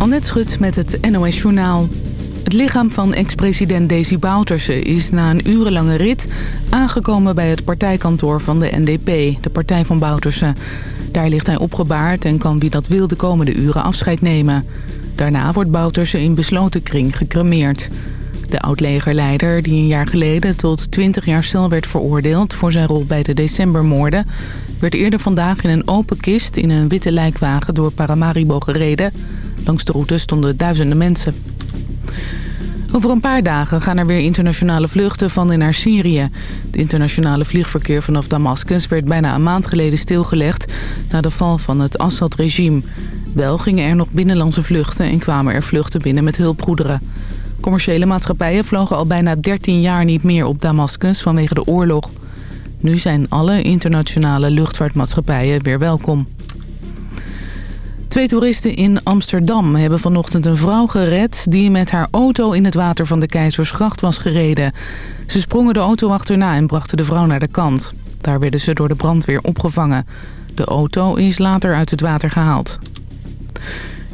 Annette Schut met het NOS Journaal. Het lichaam van ex-president Desi Bouterse is na een urenlange rit... aangekomen bij het partijkantoor van de NDP, de partij van Bouterse. Daar ligt hij opgebaard en kan wie dat wil de komende uren afscheid nemen. Daarna wordt Bouterse in besloten kring gecremeerd. De oud-legerleider, die een jaar geleden tot 20 jaar cel werd veroordeeld... voor zijn rol bij de decembermoorden... werd eerder vandaag in een open kist in een witte lijkwagen door Paramaribo gereden. Langs de route stonden duizenden mensen. Over een paar dagen gaan er weer internationale vluchten van en naar Syrië. Het internationale vliegverkeer vanaf Damascus werd bijna een maand geleden stilgelegd... na de val van het Assad-regime. Wel gingen er nog binnenlandse vluchten en kwamen er vluchten binnen met hulpgoederen. Commerciële maatschappijen vlogen al bijna 13 jaar niet meer op Damascus vanwege de oorlog. Nu zijn alle internationale luchtvaartmaatschappijen weer welkom. Twee toeristen in Amsterdam hebben vanochtend een vrouw gered... die met haar auto in het water van de Keizersgracht was gereden. Ze sprongen de auto achterna en brachten de vrouw naar de kant. Daar werden ze door de brandweer opgevangen. De auto is later uit het water gehaald.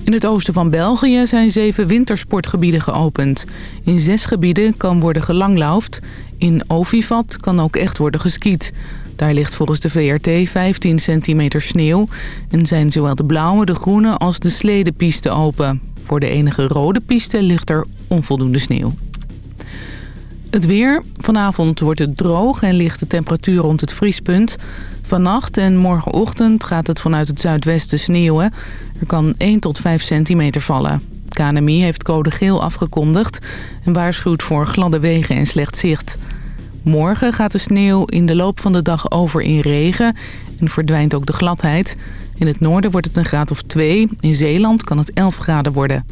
In het oosten van België zijn zeven wintersportgebieden geopend. In zes gebieden kan worden gelanglaufd. In Ovivat kan ook echt worden geskiet. Daar ligt volgens de VRT 15 centimeter sneeuw... en zijn zowel de blauwe, de groene als de sledepiste open. Voor de enige rode piste ligt er onvoldoende sneeuw. Het weer. Vanavond wordt het droog en ligt de temperatuur rond het vriespunt. Vannacht en morgenochtend gaat het vanuit het zuidwesten sneeuwen. Er kan 1 tot 5 centimeter vallen. KNMI heeft code geel afgekondigd en waarschuwt voor gladde wegen en slecht zicht. Morgen gaat de sneeuw in de loop van de dag over in regen en verdwijnt ook de gladheid. In het noorden wordt het een graad of 2, in Zeeland kan het 11 graden worden.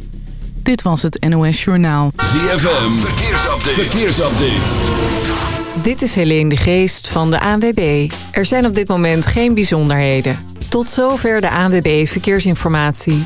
Dit was het NOS Journaal. ZFM, verkeersupdate. verkeersupdate. Dit is Helene de Geest van de ANWB. Er zijn op dit moment geen bijzonderheden. Tot zover de ANWB Verkeersinformatie.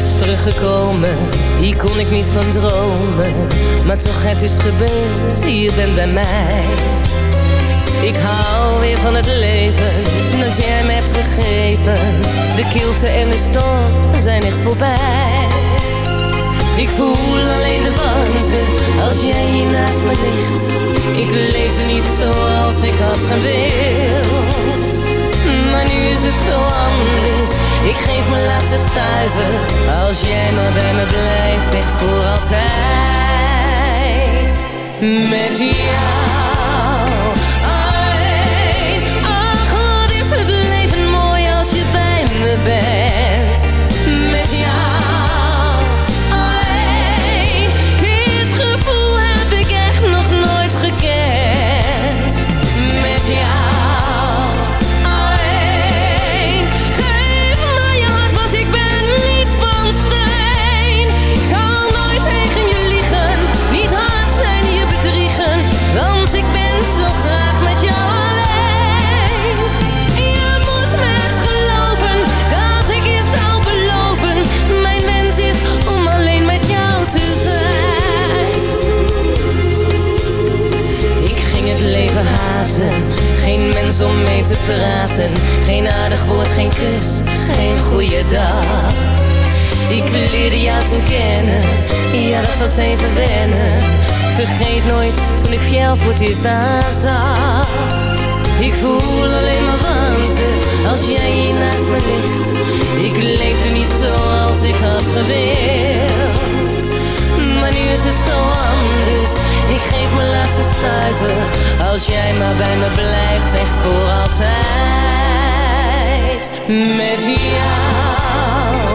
Is teruggekomen, hier kon ik niet van dromen. Maar toch, het is gebeurd, je bent bij mij. Ik hou weer van het leven dat jij me hebt gegeven. De kilte en de storm zijn echt voorbij. Ik voel alleen de warmte als jij hier naast me ligt. Ik leefde niet zoals ik had gewild. Me blijft, echt voor altijd. Met jou. Geen aardig woord, geen kus, geen goede dag. Ik leerde jou toen kennen, ja dat was even wennen. Ik vergeet nooit toen ik jou voor het eerst zag. Ik voel alleen maar warmte als jij hier naast me ligt. Ik leefde niet zoals ik had gewild is het zo anders. Ik geef mijn laatste stuiver. Als jij maar bij me blijft, echt voor altijd. Met jou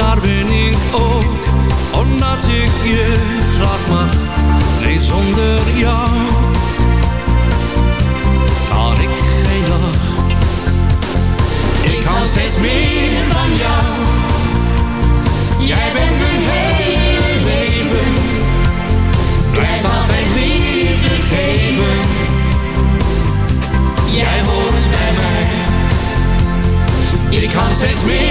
daar ben ik ook, omdat ik je graag mag. Nee, zonder jou kan ik geen dag. Ik kan steeds meer van jou. Jij bent mijn hele leven. Blijf altijd liefde geven. Jij hoort bij mij. Ik kan steeds meer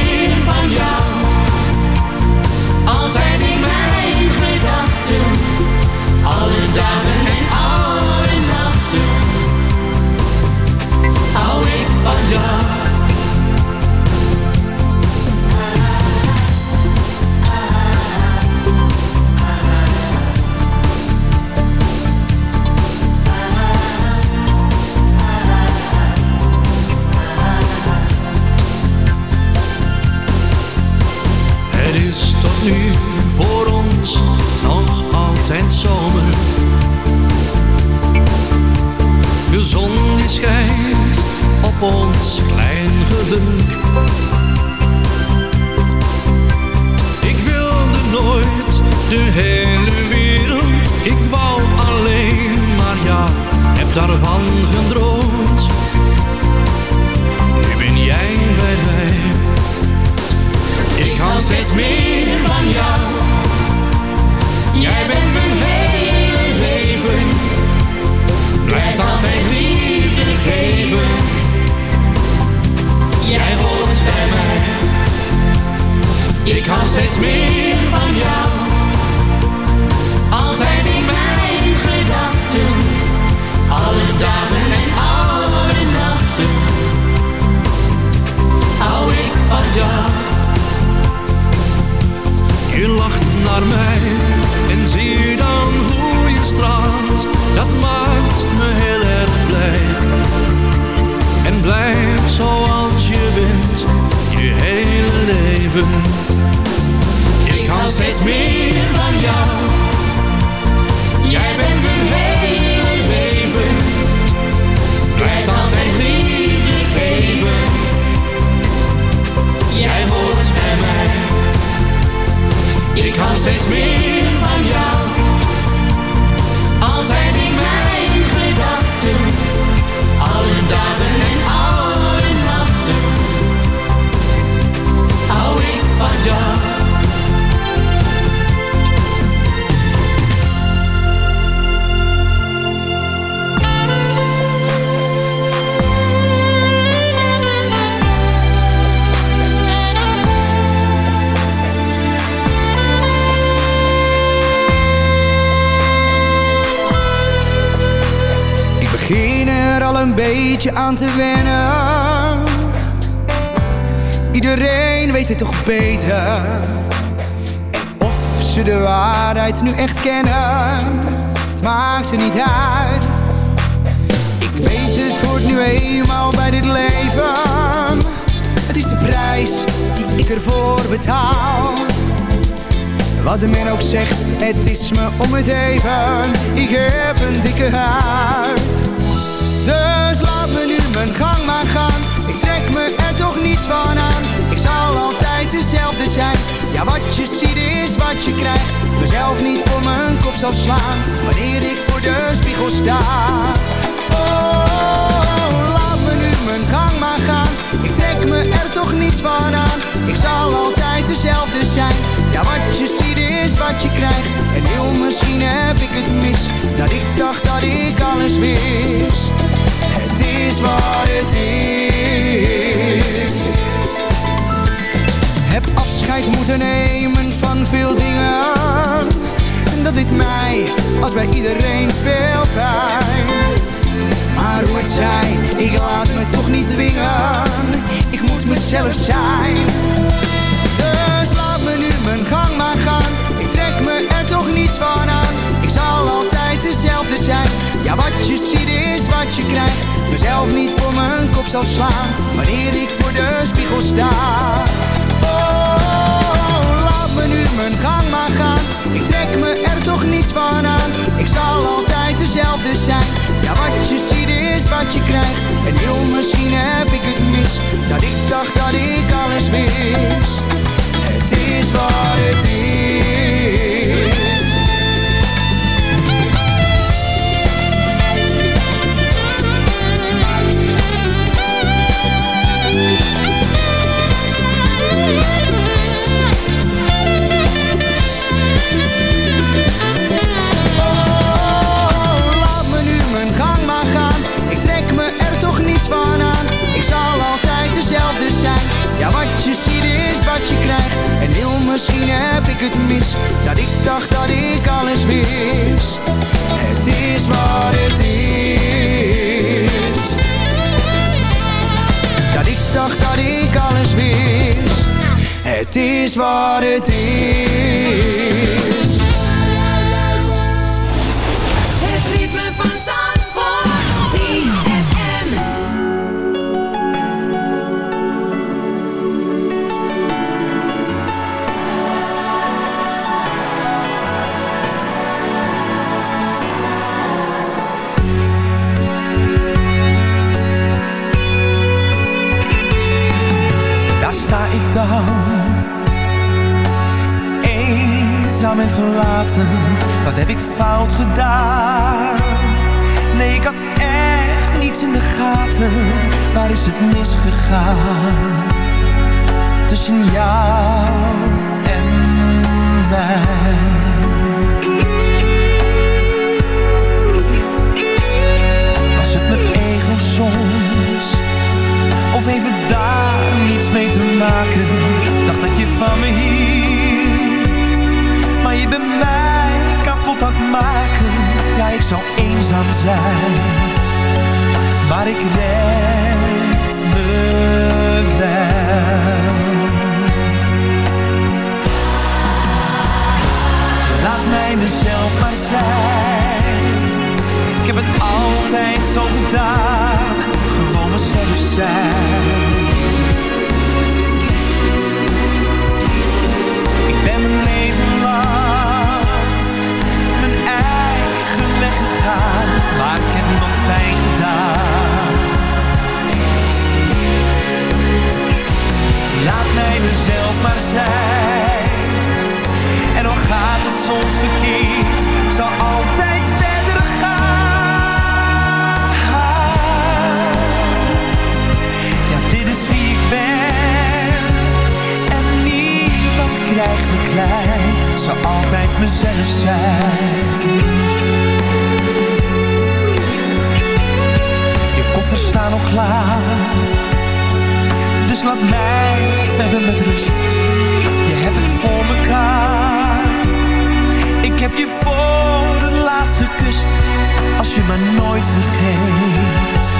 beetje aan te wennen. Iedereen weet het toch beter. En of ze de waarheid nu echt kennen, het maakt er niet uit. Ik weet het hoort nu eenmaal bij dit leven. Het is de prijs die ik ervoor betaal. Wat de men ook zegt, het is me om het even. Ik heb een dikke huid. Laat me nu mijn gang maar gaan. Ik trek me er toch niets van aan. Ik zal altijd dezelfde zijn. Ja, wat je ziet is wat je krijgt. Mezelf niet voor mijn kop zal slaan. Wanneer ik voor de spiegel sta. Oh, laat me nu mijn gang maar gaan. Ik trek me er toch niets van aan. Ik zal altijd dezelfde zijn. Ja, wat je ziet is wat je krijgt. En heel misschien heb ik het mis. Dat ik dacht dat ik alles wist. Het is wat het is. Heb afscheid moeten nemen van veel dingen. En dat deed mij, als bij iedereen, veel pijn. Maar hoe het zij, ik laat me toch niet dwingen. Ik moet mezelf zijn. Dus laat me nu mijn gang maar gaan. Ik trek me er toch niets van aan. Ik zal altijd dezelfde zijn. Ja, wat je ziet is wat je krijgt. Mezelf niet voor mijn kop zal slaan, wanneer ik voor de spiegel sta. Oh, laat me nu mijn gang maar gaan. Ik trek me er toch niets van aan. Ik zal altijd dezelfde zijn. Ja, wat je ziet is wat je krijgt. En heel misschien heb ik het mis, dat ik dacht dat ik alles wist. Het is wat het is. Misschien heb ik het mis Dat ik dacht dat ik alles wist. Het is wat het is. Dat ik dacht dat ik alles wist. Het is wat het is Mezelf maar zijn, en al gaat het soms verkeerd, zal altijd verder gaan. Ja, dit is wie ik ben, en niemand krijgt me klein, zal altijd mezelf zijn. Je koffers staan al klaar, dus laat mij verder met rust. Je hebt het voor mekaar, ik heb je voor de laatste kust. Als je maar nooit vergeet,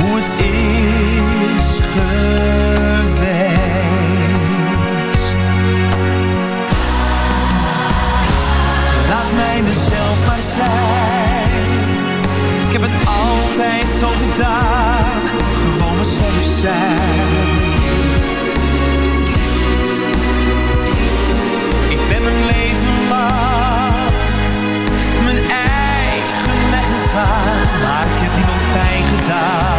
hoe het is geweest. Laat mij mezelf maar zijn. Ik heb het altijd zo gedaan. Mezelf zijn. Ik ben mijn leven lang mijn eigen weg gegaan. Maar ik heb niemand pijn gedaan.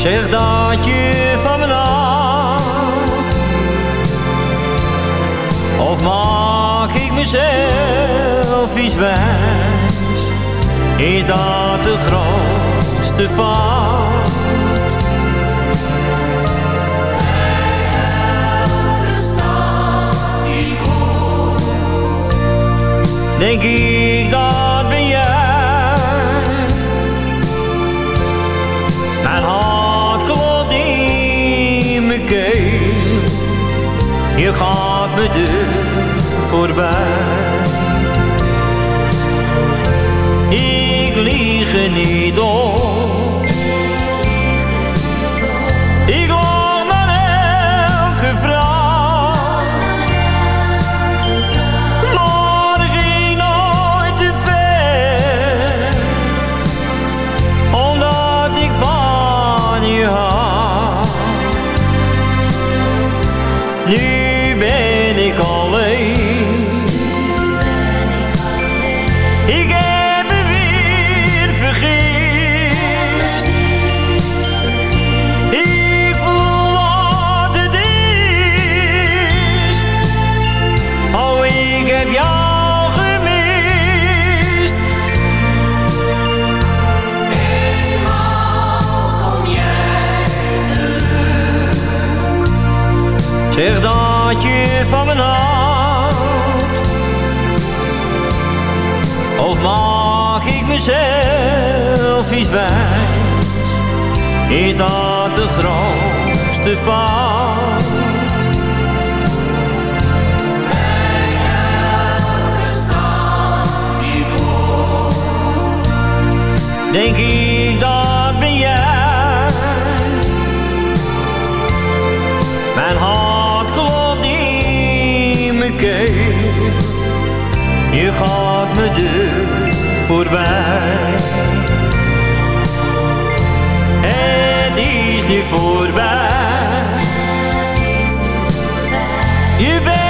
Zeg dat je van me houdt. Of maak ik mezelf iets wijs? Is dat de grootste fout? Denk ik dat je gaat me deur voorbij. Ik lieg er niet op van mijn hart. Of maak ik mezelf iets wijs, is dat de grootste fout. Denk ik dat gaat me deur voorbij Het is nu voorbij Je bent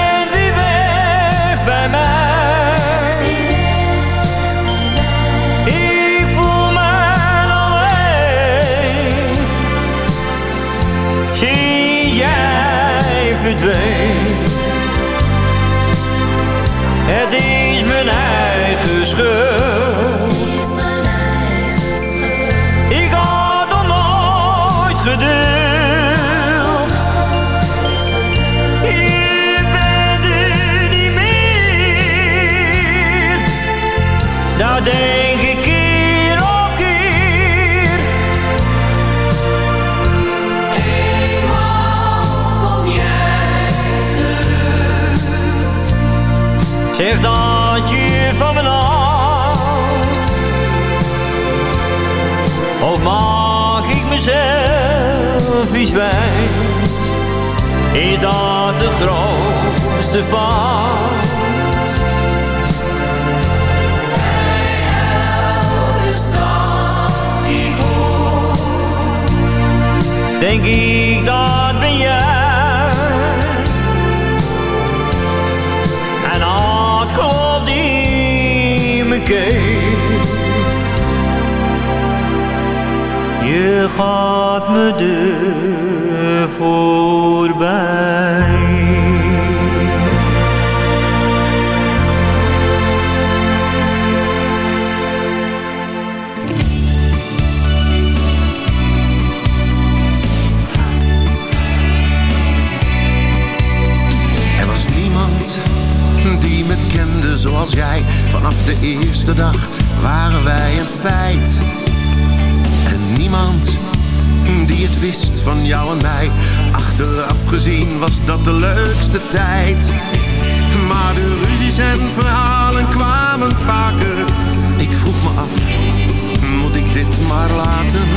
Is dat de grootste fout Denk ik dat ben jij En hart klopt mijn keel. Je gaat me de eerste dag waren wij een feit. En niemand die het wist van jou en mij. Achteraf gezien was dat de leukste tijd. Maar de ruzies en verhalen kwamen vaker. Ik vroeg me af, moet ik dit maar laten?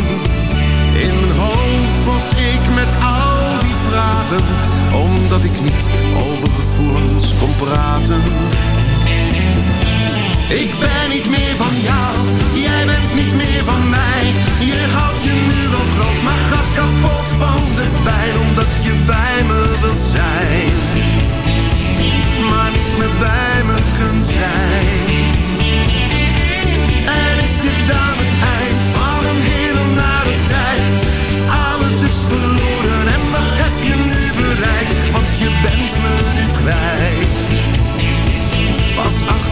In mijn hoofd vocht ik met al die vragen, omdat ik niet over gevoelens kon praten. Ik ben niet meer van jou, jij bent niet meer van mij. Je houdt je nu wel groot, maar gaat kapot van de pijn, omdat je bij me wilt zijn. Maar niet meer bij me kunt zijn. En is dit dan het eind van een hele nare tijd? Alles is verloren en wat heb je nu bereikt? Want je bent me nu kwijt.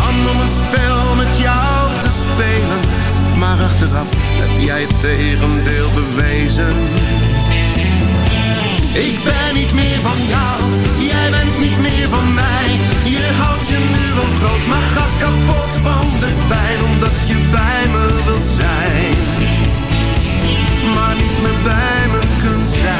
Plan om een spel met jou te spelen, maar achteraf heb jij het tegendeel bewezen. Ik ben niet meer van jou, jij bent niet meer van mij. Je houdt je nu wel groot, maar gaat kapot van de pijn. Omdat je bij me wilt zijn, maar niet meer bij me kunt zijn.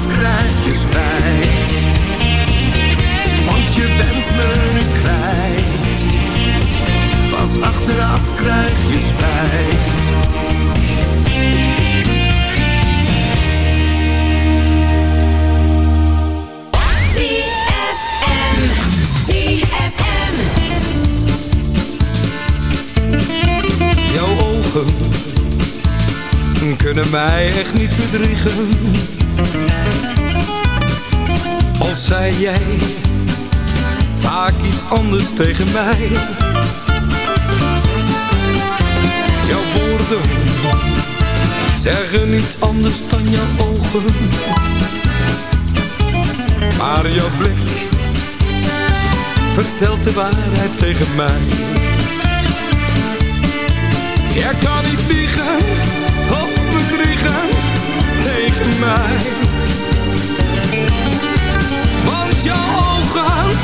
Achteraf krijg je spijt. Want je bent me nu kwijt. Pas achteraf krijg je spijt. Kunnen mij echt niet bedriegen. Al zei jij vaak iets anders tegen mij. Jouw woorden zeggen niet anders dan jouw ogen. Maar jouw blik vertelt de waarheid tegen mij. Jij kan niet liegen bedriegen tegen mij. Want jouw ogen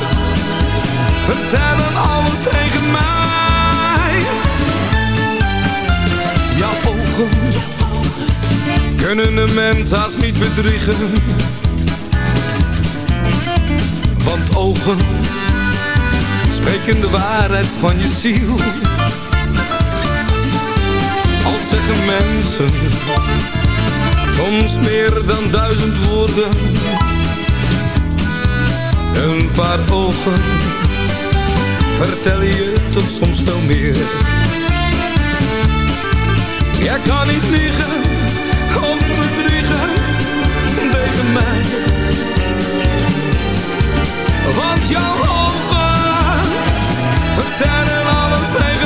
vertellen alles tegen mij. Jouw ogen kunnen een mens haast niet bedriegen. Want ogen spreken de waarheid van je ziel. Al zeggen mensen soms meer dan duizend woorden. Een paar ogen vertellen je toch soms veel meer. Jij kan niet liegen of bedriegen tegen mij. Want jouw ogen vertellen alles tegen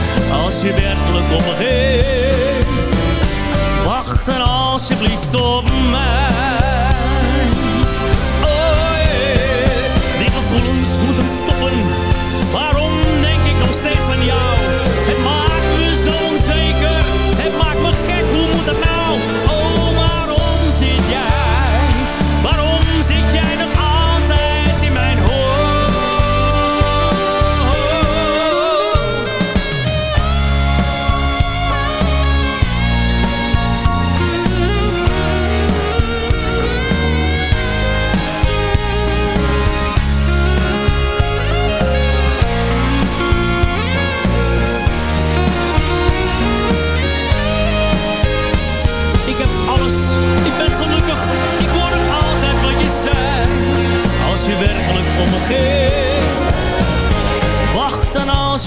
Als je werkelijk om me geeft, wacht dan alsjeblieft op mij. Oh yeah. die gevoelens moeten stoppen. Waarom denk ik nog steeds aan jou?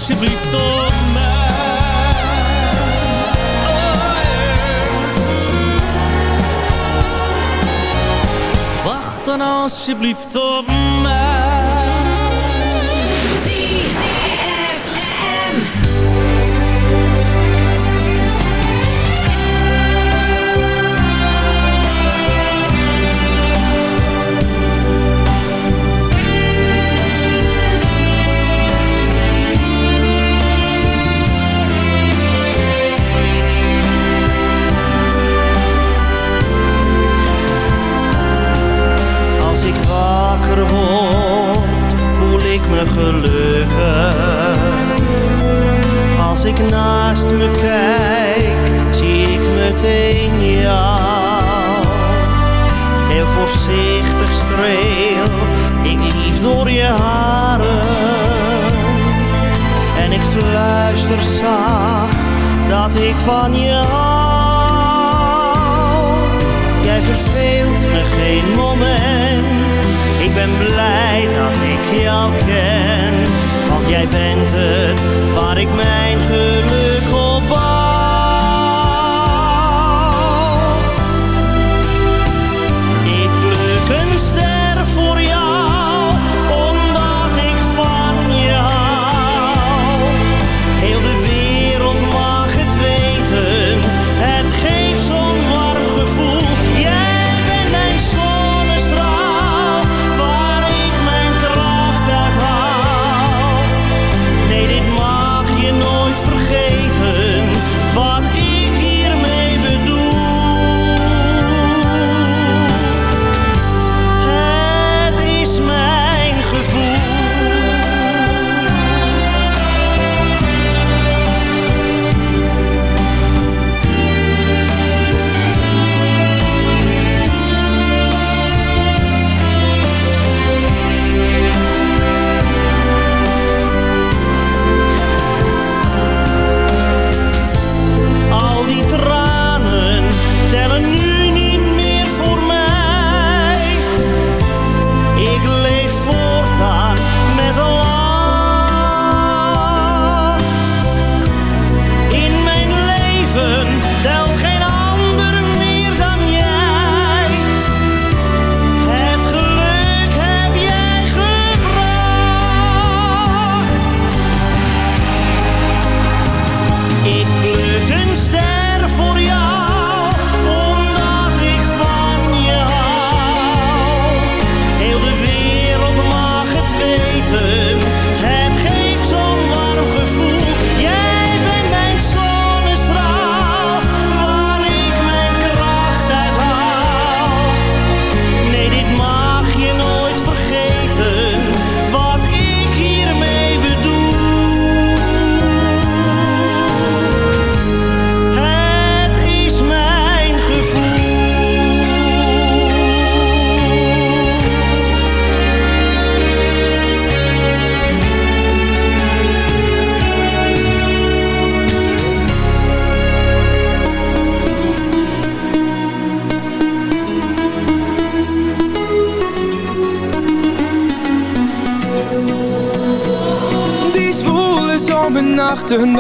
Alsjeblieft op mij. Oh yeah. Wacht dan alsjeblieft op. gelukkig. Als ik naast me kijk, zie ik meteen jou. Heel voorzichtig streel ik lief door je haren. En ik fluister zacht dat ik van je hou. Jij verveelt me geen moment ik ben blij dat ik jou ken. Want jij bent het waar ik mijn geluk op.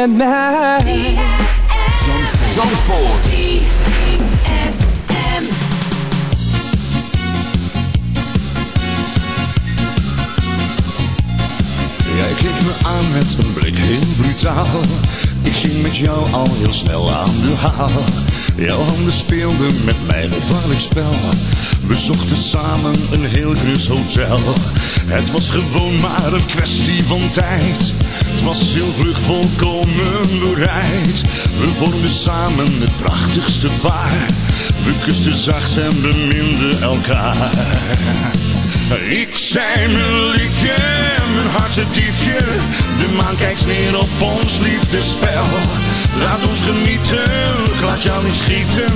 met mij? Zandvoort. Jij keek me aan met een blik heel brutaal. Ik ging met jou al heel snel aan de haal. Jouw handen speelden met mijn gevaarlijk spel. We zochten samen een heel grus hotel. Het was gewoon maar een kwestie van tijd. Was heel volkomen bereid. We vormden samen het prachtigste paar. We kusten zacht en beminden elkaar. Ik zei mijn liefje, mijn hartediefje. De maan kijkt neer op ons liefdespel. Laat ons genieten, laat jou niet schieten.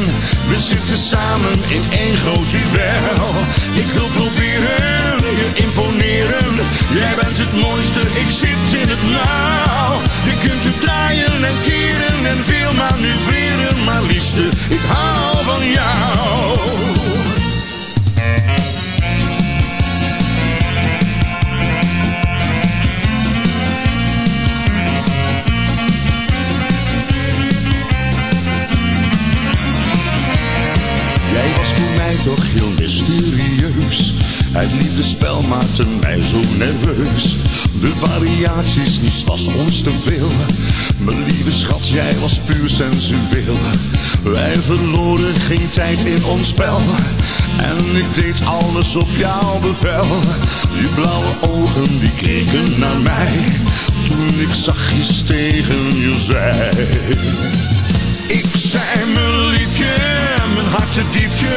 We zitten samen in één groot duel. Ik wil proberen, je imponeren. Jij bent het mooiste, ik hou Het liefdespel maakte mij zo nerveus. De variaties, niets was ons te veel. Mijn lieve schat, jij was puur sensueel. Wij verloren geen tijd in ons spel. En ik deed alles op jouw bevel. Je blauwe ogen, die keken naar mij. Toen ik zachtjes tegen je zei. Ik zei mijn liefje, mijn hartediefje.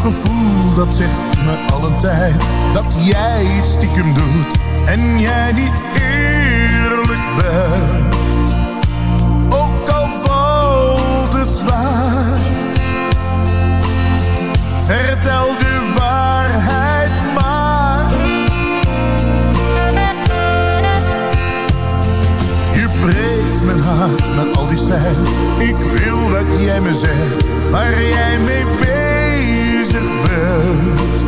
Gevoel dat zegt me al een tijd dat jij iets stiekem doet en jij niet eerlijk bent. Ook al valt het zwaar, vertel de waarheid maar. Je breekt mijn hart met al die stijl. Ik wil dat jij me zegt waar jij mee bezig bent.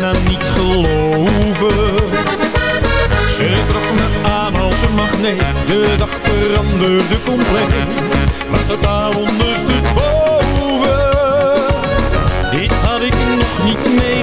Bijna niet geloven. Ze trok me aan als een magneet, de dag veranderde compleet. Was totaal ondersteboven. Dit had ik nog niet meegemaakt,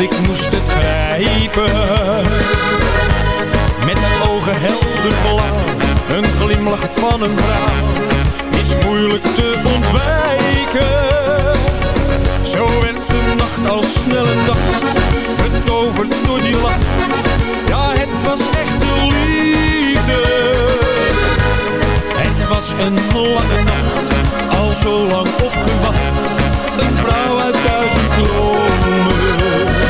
ik moest het grijpen. Met ogen helder blauw. Een glimlach van een vrouw. Is moeilijk te ontwijken. Zo werd de nacht al snel een dag. Betoverd door die lach. Ja, het was echte liefde. Het was een lange nacht, al zo lang opgewacht. Een vrouw uit duizend dromen.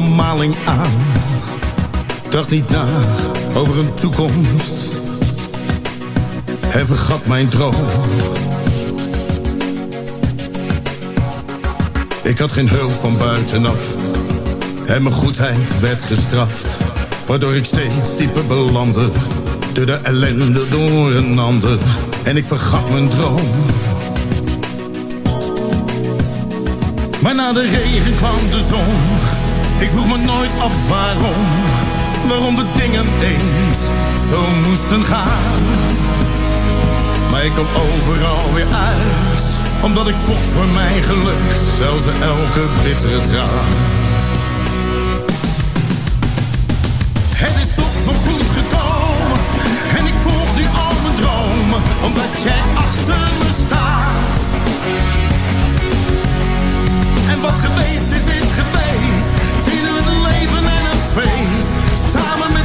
Maling aan. Dacht niet na over een toekomst. En vergat mijn droom. Ik had geen hulp van buitenaf. En mijn goedheid werd gestraft. Waardoor ik steeds dieper belandde. Door de ellende door een ander. En ik vergat mijn droom. Maar na de regen kwam de zon. Ik vroeg me nooit af waarom. Waarom de dingen eens zo moesten gaan. Maar ik kom overal weer uit. Omdat ik vocht voor mijn geluk. Zelfs de elke bittere traan. Het is toch nog goed gekomen. En ik volg nu al mijn dromen. Omdat jij achter me staat. En wat geweest.